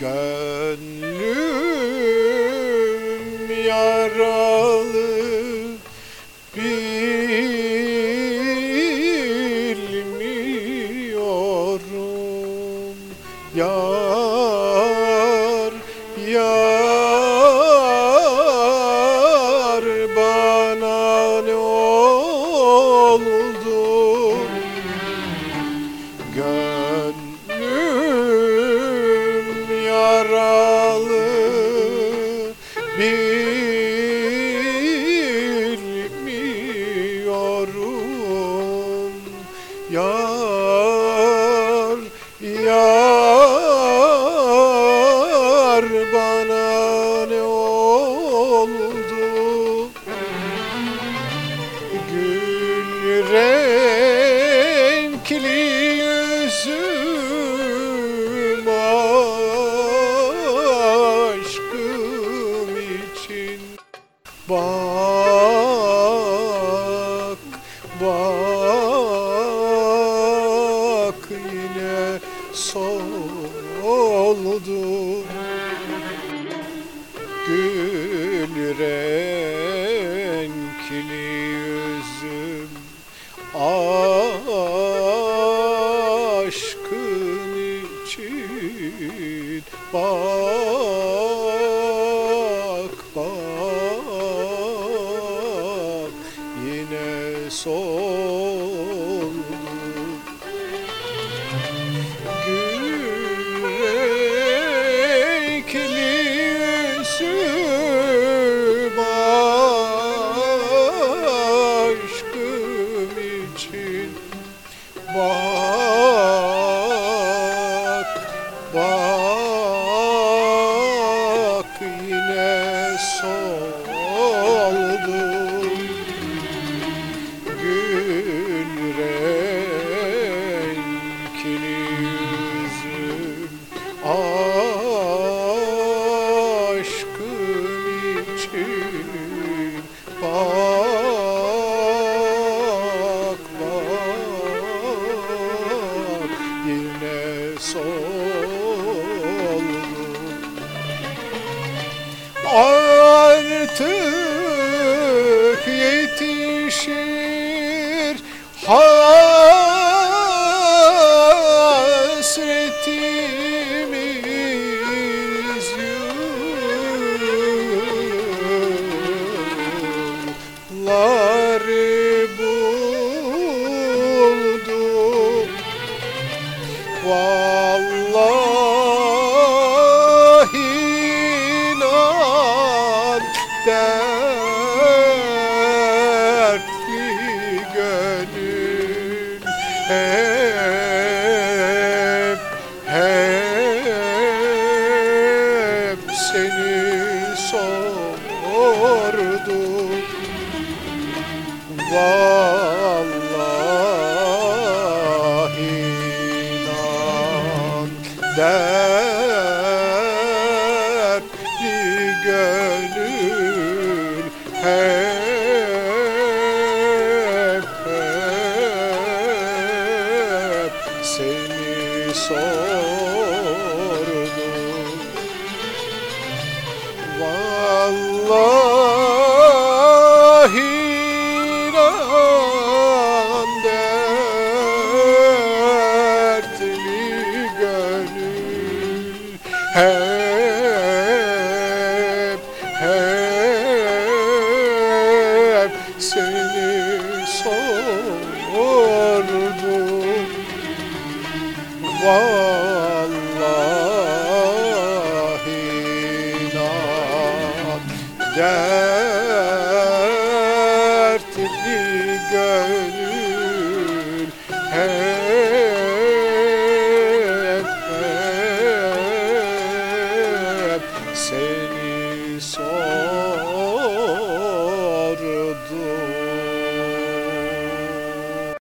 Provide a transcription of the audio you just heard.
Gönlüm yaralı bilmiyorum. Yar yar bana ne oldu? Yar, yar bana ne oldu? Gül renkli yüzüm renkli yüzüm aşkın için. Bak bak yine soldu gül renkli yüzüm soldu Artık yetişir. Allah inan dertli gönül hep hep seni sordu. Var dertli gönül hep hep seni sor. hep hep seni sordum. Vallahi da der